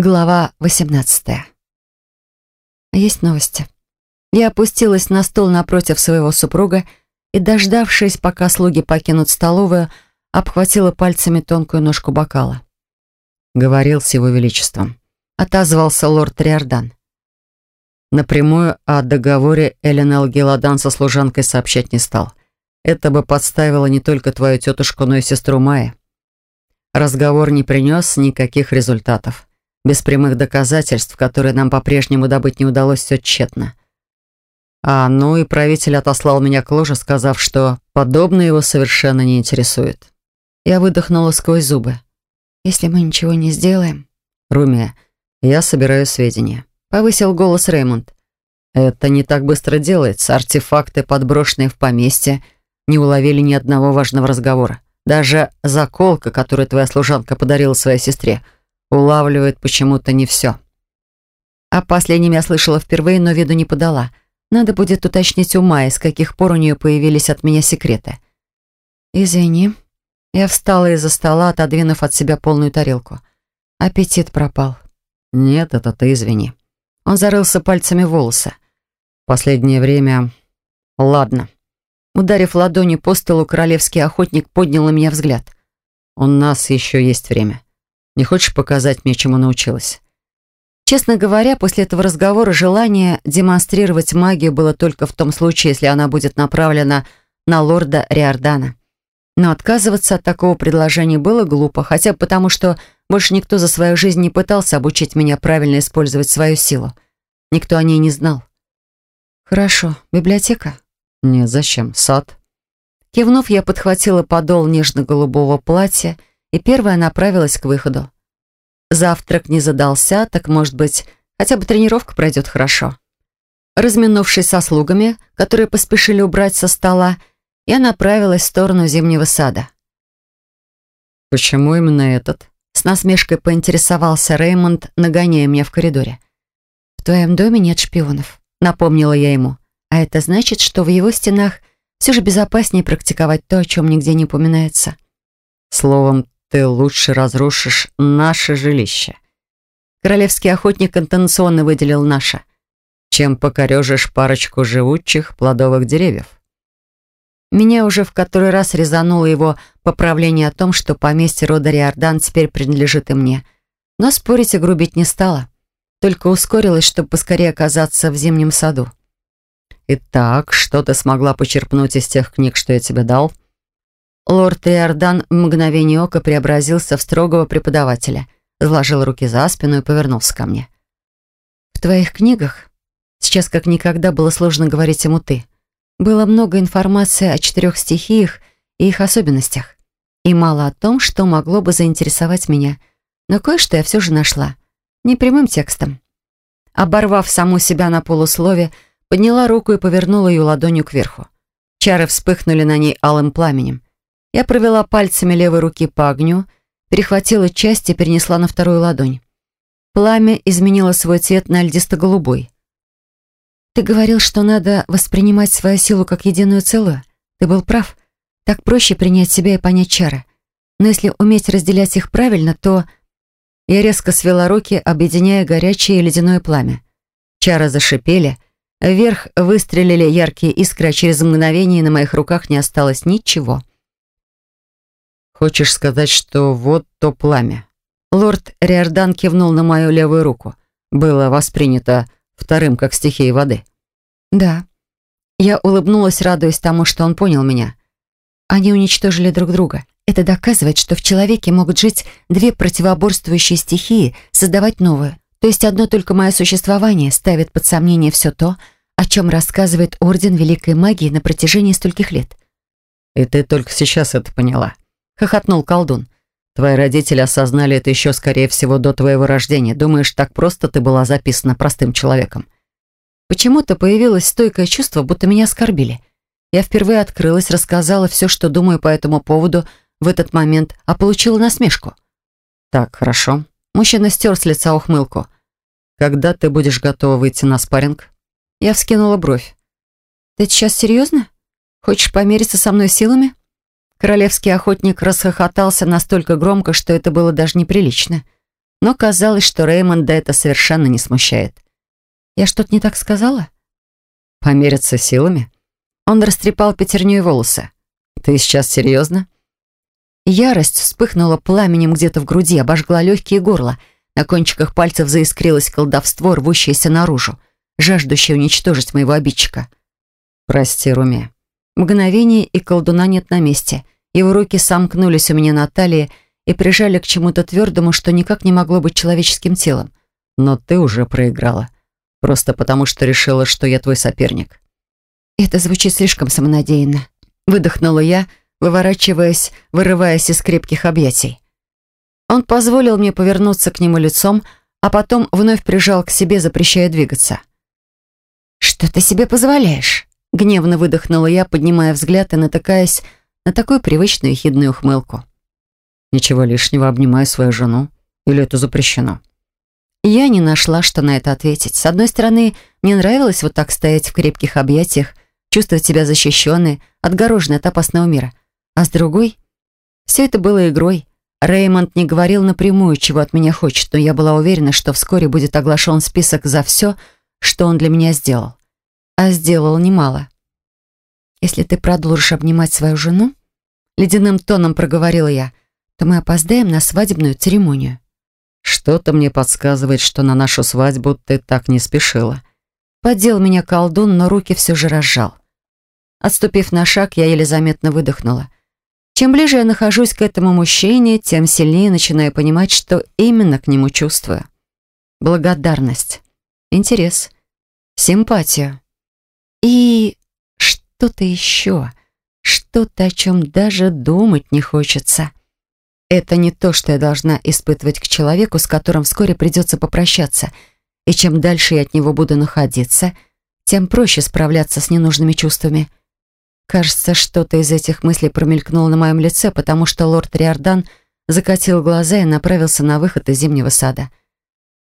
Глава 18. Есть новости. Я опустилась на стол напротив своего супруга и, дождавшись, пока слуги покинут столовую, обхватила пальцами тонкую ножку бокала. Говорил с его величеством. Отозвался лорд Риордан. Напрямую о договоре Эленел Геладан со служанкой сообщать не стал. Это бы подставило не только твою тетушку, но и сестру Майи. Разговор не принес никаких результатов. Без прямых доказательств, которые нам по-прежнему добыть не удалось, все тщетно. А, ну и правитель отослал меня к ложе, сказав, что подобное его совершенно не интересует. Я выдохнула сквозь зубы. «Если мы ничего не сделаем...» «Румия, я собираю сведения», — повысил голос Реймонд. «Это не так быстро делается. Артефакты, подброшенные в поместье, не уловили ни одного важного разговора. Даже заколка, которую твоя служанка подарила своей сестре — улавливает почему-то не все. О последнем я слышала впервые, но виду не подала. Надо будет уточнить у Майи, с каких пор у нее появились от меня секреты. «Извини». Я встала из-за стола, отодвинув от себя полную тарелку. Аппетит пропал. «Нет, это ты извини». Он зарылся пальцами в волосы. «Последнее время... Ладно». Ударив ладонью по столу, королевский охотник поднял на меня взгляд. «У нас еще есть время. Не хочешь показать мне, чему научилась?» Честно говоря, после этого разговора желание демонстрировать магию было только в том случае, если она будет направлена на лорда Риордана. Но отказываться от такого предложения было глупо, хотя бы потому, что больше никто за свою жизнь не пытался обучить меня правильно использовать свою силу. Никто о ней не знал. «Хорошо. Библиотека?» «Нет, зачем? Сад?» Кивнув, я подхватила подол нежно-голубого платья и первая направилась к выходу. Завтрак не задался, так, может быть, хотя бы тренировка пройдет хорошо. Разминувшись со слугами, которые поспешили убрать со стола, я направилась в сторону зимнего сада. «Почему именно этот?» С насмешкой поинтересовался Реймонд, нагоняя меня в коридоре. «В твоем доме нет шпионов», — напомнила я ему. «А это значит, что в его стенах все же безопаснее практиковать то, о чем нигде не упоминается». Словом, ты лучше разрушишь наше жилище. Королевский охотник интенционно выделил наше. Чем покорежишь парочку живучих плодовых деревьев. Меня уже в который раз резануло его поправление о том, что поместье рода Риордан теперь принадлежит и мне. Но спорить и грубить не стало. Только ускорилась, чтобы поскорее оказаться в зимнем саду. «Итак, что ты смогла почерпнуть из тех книг, что я тебе дал?» Лорд Иордан в мгновение ока преобразился в строгого преподавателя, сложил руки за спину и повернулся ко мне. «В твоих книгах сейчас как никогда было сложно говорить ему «ты». Было много информации о четырех стихиях и их особенностях. И мало о том, что могло бы заинтересовать меня. Но кое-что я все же нашла. Не прямым текстом. Оборвав саму себя на полуслове, подняла руку и повернула ее ладонью кверху. Чары вспыхнули на ней алым пламенем. Я провела пальцами левой руки по огню, перехватила часть и перенесла на вторую ладонь. Пламя изменило свой цвет на льдисто-голубой. «Ты говорил, что надо воспринимать свою силу как единую целую. Ты был прав. Так проще принять себя и понять чары. Но если уметь разделять их правильно, то...» Я резко свела руки, объединяя горячее и ледяное пламя. Чары зашипели, вверх выстрелили яркие искры, а через мгновение на моих руках не осталось ничего. Хочешь сказать, что вот то пламя? Лорд Риордан кивнул на мою левую руку. Было воспринято вторым как стихией воды. Да. Я улыбнулась, радуясь тому, что он понял меня. Они уничтожили друг друга. Это доказывает, что в человеке могут жить две противоборствующие стихии, создавать новую. То есть одно только мое существование ставит под сомнение все то, о чем рассказывает Орден Великой Магии на протяжении стольких лет. И ты только сейчас это поняла хохотнул колдун. Твои родители осознали это еще, скорее всего, до твоего рождения. Думаешь, так просто ты была записана простым человеком? Почему-то появилось стойкое чувство, будто меня оскорбили. Я впервые открылась, рассказала все, что думаю по этому поводу в этот момент, а получила насмешку. Так, хорошо. Мужчина стер с лица ухмылку. Когда ты будешь готова выйти на спарринг? Я вскинула бровь. Ты сейчас серьезно? Хочешь помериться со мной силами? Королевский охотник расхохотался настолько громко, что это было даже неприлично. Но казалось, что Реймонда это совершенно не смущает. «Я что-то не так сказала?» «Помериться силами?» Он растрепал пятерней волосы. «Ты сейчас серьезно?» Ярость вспыхнула пламенем где-то в груди, обожгла легкие горла. На кончиках пальцев заискрилось колдовство, рвущееся наружу, жаждущее уничтожить моего обидчика. «Прости, Руми». Мгновение, и колдуна нет на месте. Его руки сомкнулись у меня на талии и прижали к чему-то твердому, что никак не могло быть человеческим телом. «Но ты уже проиграла. Просто потому, что решила, что я твой соперник». Это звучит слишком самонадеянно. Выдохнула я, выворачиваясь, вырываясь из крепких объятий. Он позволил мне повернуться к нему лицом, а потом вновь прижал к себе, запрещая двигаться. «Что ты себе позволяешь?» Гневно выдохнула я, поднимая взгляд и натыкаясь на такую привычную хидную ухмылку. «Ничего лишнего, обнимаю свою жену. Или это запрещено?» Я не нашла, что на это ответить. С одной стороны, мне нравилось вот так стоять в крепких объятиях, чувствовать себя защищенной, отгороженной от опасного мира. А с другой, все это было игрой. Реймонд не говорил напрямую, чего от меня хочет, но я была уверена, что вскоре будет оглашен список за все, что он для меня сделал а сделал немало. «Если ты продолжишь обнимать свою жену», — ледяным тоном проговорила я, «то мы опоздаем на свадебную церемонию». «Что-то мне подсказывает, что на нашу свадьбу ты так не спешила». Поддел меня колдун, но руки все же разжал. Отступив на шаг, я еле заметно выдохнула. Чем ближе я нахожусь к этому мужчине, тем сильнее начинаю понимать, что именно к нему чувствую. Благодарность, интерес, симпатию. И что-то еще, что-то, о чем даже думать не хочется. Это не то, что я должна испытывать к человеку, с которым вскоре придется попрощаться. И чем дальше я от него буду находиться, тем проще справляться с ненужными чувствами. Кажется, что-то из этих мыслей промелькнуло на моем лице, потому что лорд Риордан закатил глаза и направился на выход из зимнего сада.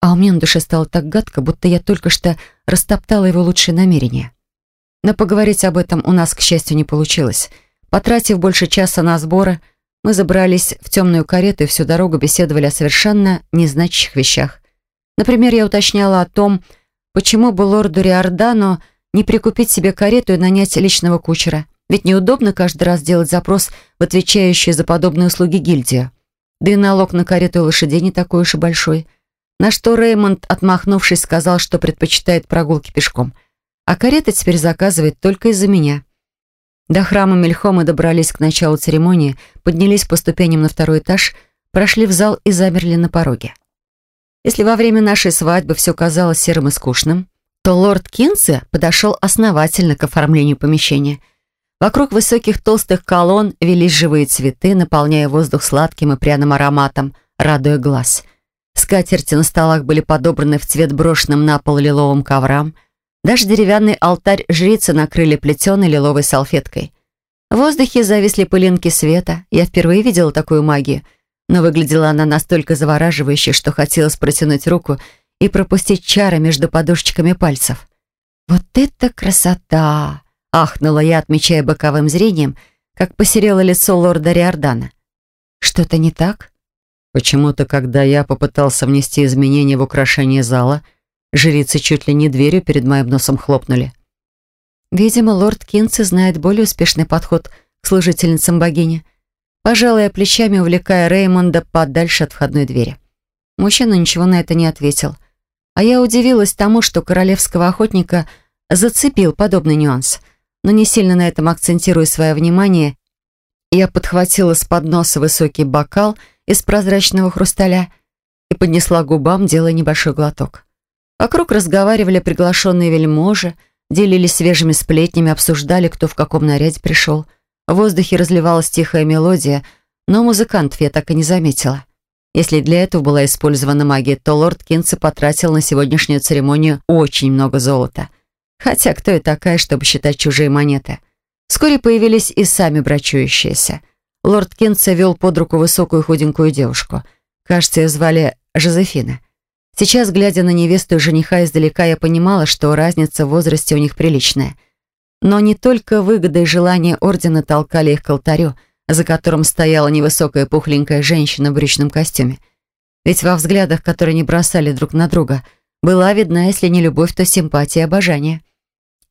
А у меня на душе стало так гадко, будто я только что растоптала его лучшие намерения. Но поговорить об этом у нас, к счастью, не получилось. Потратив больше часа на сборы, мы забрались в темную карету и всю дорогу беседовали о совершенно незначащих вещах. Например, я уточняла о том, почему бы лорду Риордану не прикупить себе карету и нанять личного кучера. Ведь неудобно каждый раз делать запрос в отвечающую за подобные услуги гильдию. Да и налог на карету и лошадей не такой уж и большой. На что Реймонд, отмахнувшись, сказал, что предпочитает прогулки пешком – а карета теперь заказывает только из-за меня. До храма Мельхома добрались к началу церемонии, поднялись по ступеням на второй этаж, прошли в зал и замерли на пороге. Если во время нашей свадьбы все казалось серым и скучным, то лорд Кинце подошел основательно к оформлению помещения. Вокруг высоких толстых колонн велись живые цветы, наполняя воздух сладким и пряным ароматом, радуя глаз. Скатерти на столах были подобраны в цвет брошенным на пол лиловым коврам – даже деревянный алтарь жрицы накрыли плетеной лиловой салфеткой. В воздухе зависли пылинки света. Я впервые видела такую магию, но выглядела она настолько завораживающе, что хотелось протянуть руку и пропустить чары между подушечками пальцев. «Вот это красота!» — ахнула я, отмечая боковым зрением, как посерело лицо лорда Риордана. «Что-то не так?» Почему-то, когда я попытался внести изменения в украшение зала — Жрицы чуть ли не дверью перед моим носом хлопнули. Видимо, лорд Кинси знает более успешный подход к служительницам богини. Пожалуй, плечами увлекая Реймонда подальше от входной двери. Мужчина ничего на это не ответил. А я удивилась тому, что королевского охотника зацепил подобный нюанс. Но не сильно на этом акцентируя свое внимание, я подхватила с подноса высокий бокал из прозрачного хрусталя и поднесла губам, делая небольшой глоток. Вокруг разговаривали приглашенные вельможи, делились свежими сплетнями, обсуждали, кто в каком наряде пришел. В воздухе разливалась тихая мелодия, но музыкантов я так и не заметила. Если для этого была использована магия, то лорд Кинце потратил на сегодняшнюю церемонию очень много золота. Хотя кто я такая, чтобы считать чужие монеты? Вскоре появились и сами брачующиеся. Лорд Кинце вел под руку высокую худенькую девушку. Кажется, ее звали Жозефина. Сейчас, глядя на невесту и жениха издалека, я понимала, что разница в возрасте у них приличная. Но не только выгода и желание ордена толкали их к алтарю, за которым стояла невысокая пухленькая женщина в брючном костюме. Ведь во взглядах, которые не бросали друг на друга, была видна, если не любовь, то симпатия и обожание.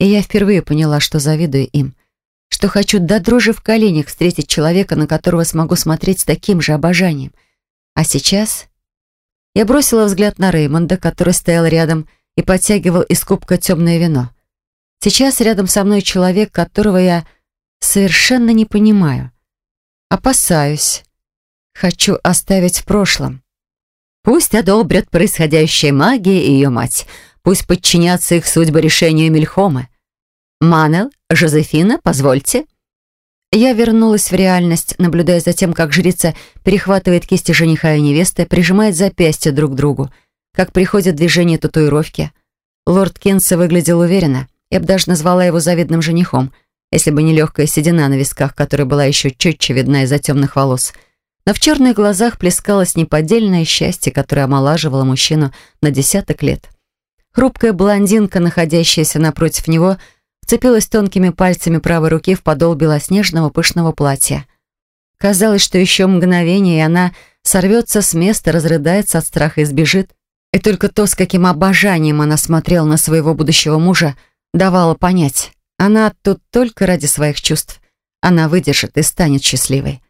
И я впервые поняла, что завидую им, что хочу до дрожи в коленях встретить человека, на которого смогу смотреть с таким же обожанием. А сейчас я бросила взгляд на Реймонда, который стоял рядом и подтягивал из кубка темное вино. Сейчас рядом со мной человек, которого я совершенно не понимаю. Опасаюсь. Хочу оставить в прошлом. Пусть одобрят происходящее магия и ее мать. Пусть подчинятся их судьбы решению Мельхомы. Манел, Жозефина, позвольте. Я вернулась в реальность, наблюдая за тем, как жрица перехватывает кисти жениха и невесты, прижимает запястья друг к другу, как приходят движения татуировки. Лорд Кинса выглядел уверенно. Я бы даже назвала его завидным женихом, если бы не легкая седина на висках, которая была еще четче видна из-за темных волос. Но в черных глазах плескалось неподдельное счастье, которое омолаживало мужчину на десяток лет. Хрупкая блондинка, находящаяся напротив него, — вцепилась тонкими пальцами правой руки в подол белоснежного пышного платья. Казалось, что еще мгновение, и она сорвется с места, разрыдается от страха и сбежит. И только то, с каким обожанием она смотрела на своего будущего мужа, давало понять. Она тут только ради своих чувств. Она выдержит и станет счастливой.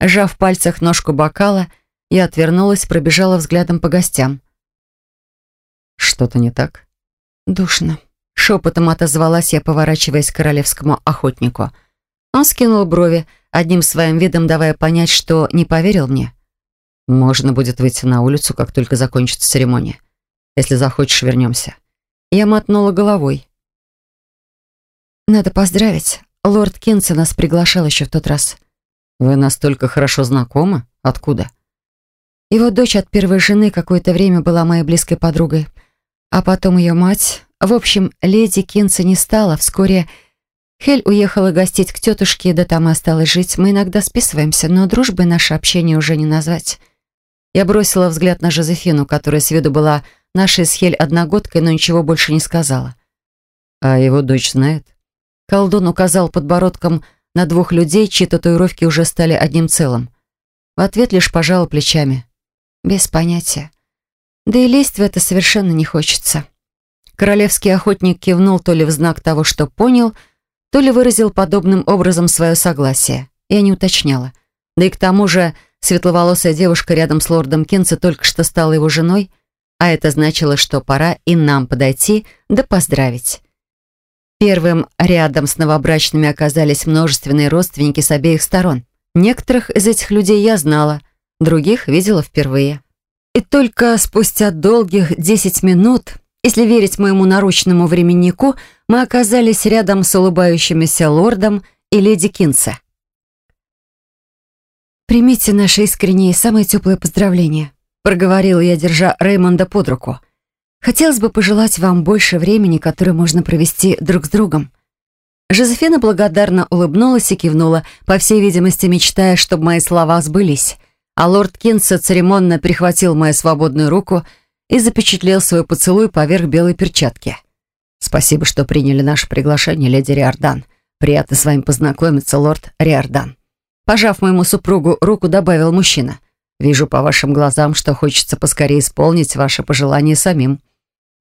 Сжав в пальцах ножку бокала, я отвернулась, пробежала взглядом по гостям. «Что-то не так?» «Душно», Шепотом отозвалась я, поворачиваясь к королевскому охотнику. Он скинул брови, одним своим видом давая понять, что не поверил мне. «Можно будет выйти на улицу, как только закончится церемония. Если захочешь, вернемся». Я мотнула головой. «Надо поздравить. Лорд Кинси нас приглашал еще в тот раз». «Вы настолько хорошо знакомы? Откуда?» Его дочь от первой жены какое-то время была моей близкой подругой, а потом ее мать в общем, леди Кинца не стала. Вскоре Хель уехала гостить к тетушке, да там и осталась жить. Мы иногда списываемся, но дружбой наше общение уже не назвать. Я бросила взгляд на Жозефину, которая с виду была нашей с Хель одногодкой, но ничего больше не сказала. «А его дочь знает?» Колдун указал подбородком на двух людей, чьи татуировки уже стали одним целым. В ответ лишь пожала плечами. Без понятия. Да и лезть в это совершенно не хочется. Королевский охотник кивнул то ли в знак того, что понял, то ли выразил подобным образом свое согласие. Я не уточняла. Да и к тому же светловолосая девушка рядом с лордом Кинце только что стала его женой, а это значило, что пора и нам подойти да поздравить. Первым рядом с новобрачными оказались множественные родственники с обеих сторон. Некоторых из этих людей я знала, других видела впервые. И только спустя долгих десять минут если верить моему наручному временнику, мы оказались рядом с улыбающимися лордом и леди Кинса. «Примите наши искренние и самые теплые поздравления», проговорила я, держа Реймонда под руку. «Хотелось бы пожелать вам больше времени, которое можно провести друг с другом». Жозефина благодарно улыбнулась и кивнула, по всей видимости, мечтая, чтобы мои слова сбылись. А лорд Кинса церемонно прихватил мою свободную руку — и запечатлел свой поцелуй поверх белой перчатки. «Спасибо, что приняли наше приглашение, леди Риордан. Приятно с вами познакомиться, лорд Риордан». Пожав моему супругу руку, добавил мужчина. «Вижу по вашим глазам, что хочется поскорее исполнить ваше пожелание самим».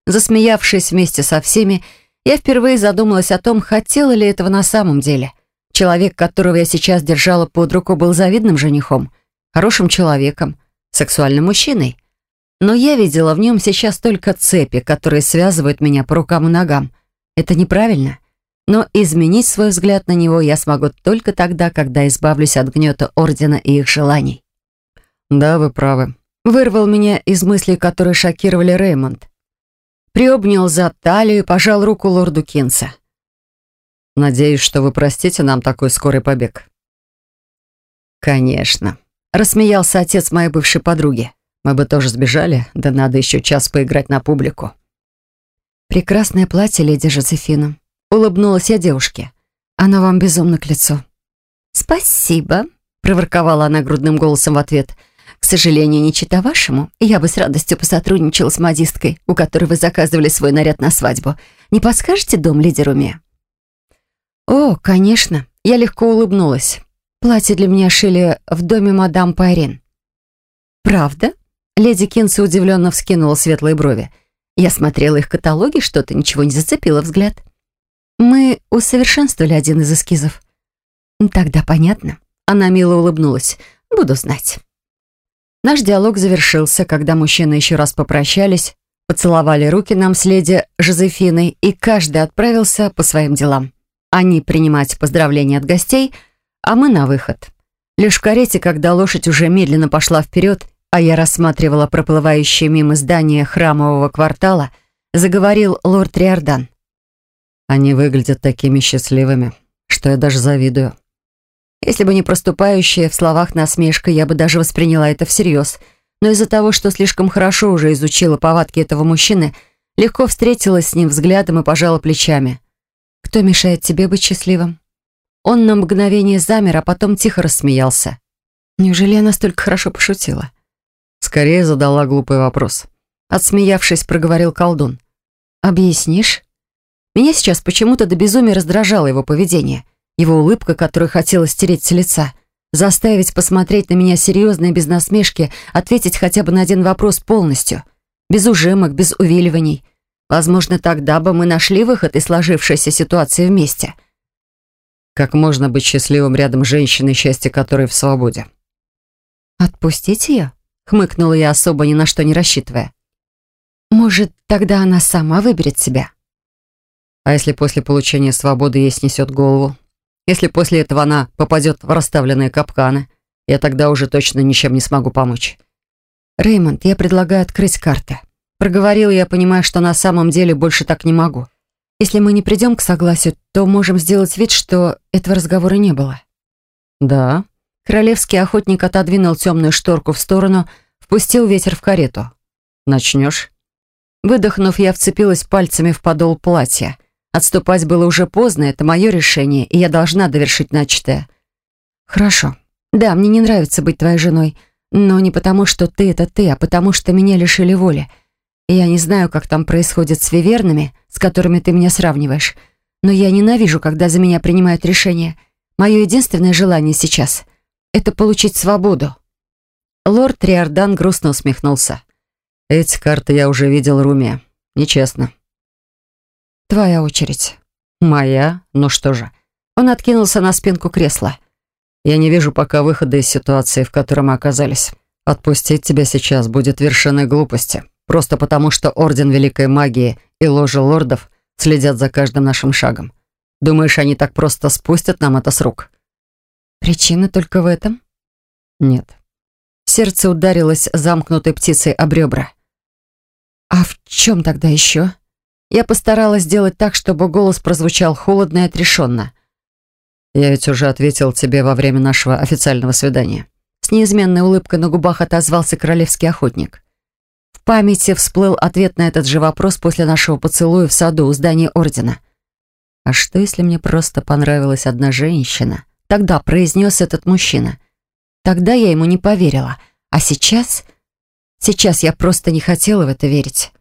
Засмеявшись вместе со всеми, я впервые задумалась о том, хотела ли этого на самом деле. Человек, которого я сейчас держала под руку, был завидным женихом, хорошим человеком, сексуальным мужчиной. Но я видела в нем сейчас только цепи, которые связывают меня по рукам и ногам. Это неправильно. Но изменить свой взгляд на него я смогу только тогда, когда избавлюсь от гнета Ордена и их желаний. «Да, вы правы», — вырвал меня из мыслей, которые шокировали Реймонд. Приобнял за талию и пожал руку лорду Кинса. «Надеюсь, что вы простите нам такой скорый побег». «Конечно», — рассмеялся отец моей бывшей подруги. Мы бы тоже сбежали, да надо еще час поиграть на публику». «Прекрасное платье, леди Жозефина», — улыбнулась я девушке. «Оно вам безумно к лицу». «Спасибо», — проворковала она грудным голосом в ответ. «К сожалению, не чита вашему. Я бы с радостью посотрудничала с модисткой, у которой вы заказывали свой наряд на свадьбу. Не подскажете дом леди Руме?» «О, конечно». Я легко улыбнулась. Платье для меня шили в доме мадам Пайрин. «Правда?» Леди Кинси удивленно вскинула светлые брови. Я смотрела их каталоги, что-то ничего не зацепило взгляд. Мы усовершенствовали один из эскизов. Тогда понятно. Она мило улыбнулась. Буду знать. Наш диалог завершился, когда мужчины еще раз попрощались, поцеловали руки нам с леди Жозефиной, и каждый отправился по своим делам. Они принимать поздравления от гостей, а мы на выход. Лишь в карете, когда лошадь уже медленно пошла вперед, а я рассматривала проплывающее мимо здания храмового квартала, заговорил лорд Риордан. «Они выглядят такими счастливыми, что я даже завидую». Если бы не проступающая в словах насмешка, я бы даже восприняла это всерьез. Но из-за того, что слишком хорошо уже изучила повадки этого мужчины, легко встретилась с ним взглядом и пожала плечами. «Кто мешает тебе быть счастливым?» Он на мгновение замер, а потом тихо рассмеялся. Неужели я настолько хорошо пошутила? Скорее задала глупый вопрос. Отсмеявшись, проговорил колдун. «Объяснишь?» Меня сейчас почему-то до безумия раздражало его поведение. Его улыбка, которую хотелось стереть с лица. Заставить посмотреть на меня серьезно и без насмешки, ответить хотя бы на один вопрос полностью. Без ужимок, без увиливаний. Возможно, тогда бы мы нашли выход из сложившейся ситуации вместе. Как можно быть счастливым рядом с женщиной, счастье которой в свободе? «Отпустить ее?» — хмыкнула я, особо ни на что не рассчитывая. «Может, тогда она сама выберет себя?» «А если после получения свободы ей снесет голову? Если после этого она попадет в расставленные капканы, я тогда уже точно ничем не смогу помочь». «Реймонд, я предлагаю открыть карты». Проговорил я, понимая, что на самом деле больше так не могу. Если мы не придем к согласию, то можем сделать вид, что этого разговора не было». «Да». Королевский охотник отодвинул темную шторку в сторону, впустил ветер в карету. «Начнешь?» Выдохнув, я вцепилась пальцами в подол платья. Отступать было уже поздно, это мое решение, и я должна довершить начатое. «Хорошо. Да, мне не нравится быть твоей женой, но не потому, что ты — это ты, а потому, что меня лишили воли. Я не знаю, как там происходит с вивернами, с которыми ты меня сравниваешь, но я ненавижу, когда за меня принимают решения. Мое единственное желание сейчас — это получить свободу». Лорд Триордан грустно усмехнулся. «Эти карты я уже видел, Руми. Нечестно». «Твоя очередь». «Моя? Ну что же». Он откинулся на спинку кресла. «Я не вижу пока выхода из ситуации, в которой мы оказались. Отпустить тебя сейчас будет вершиной глупости. Просто потому, что Орден Великой Магии и Ложа Лордов следят за каждым нашим шагом. Думаешь, они так просто спустят нам это с рук? Причина только в этом? Нет. Сердце ударилось замкнутой птицей об ребра. А в чем тогда еще? Я постаралась сделать так, чтобы голос прозвучал холодно и отрешенно. Я ведь уже ответил тебе во время нашего официального свидания. С неизменной улыбкой на губах отозвался королевский охотник. В памяти всплыл ответ на этот же вопрос после нашего поцелуя в саду у здания Ордена. «А что, если мне просто понравилась одна женщина?» Тогда произнес этот мужчина. Тогда я ему не поверила. А сейчас... Сейчас я просто не хотела в это верить.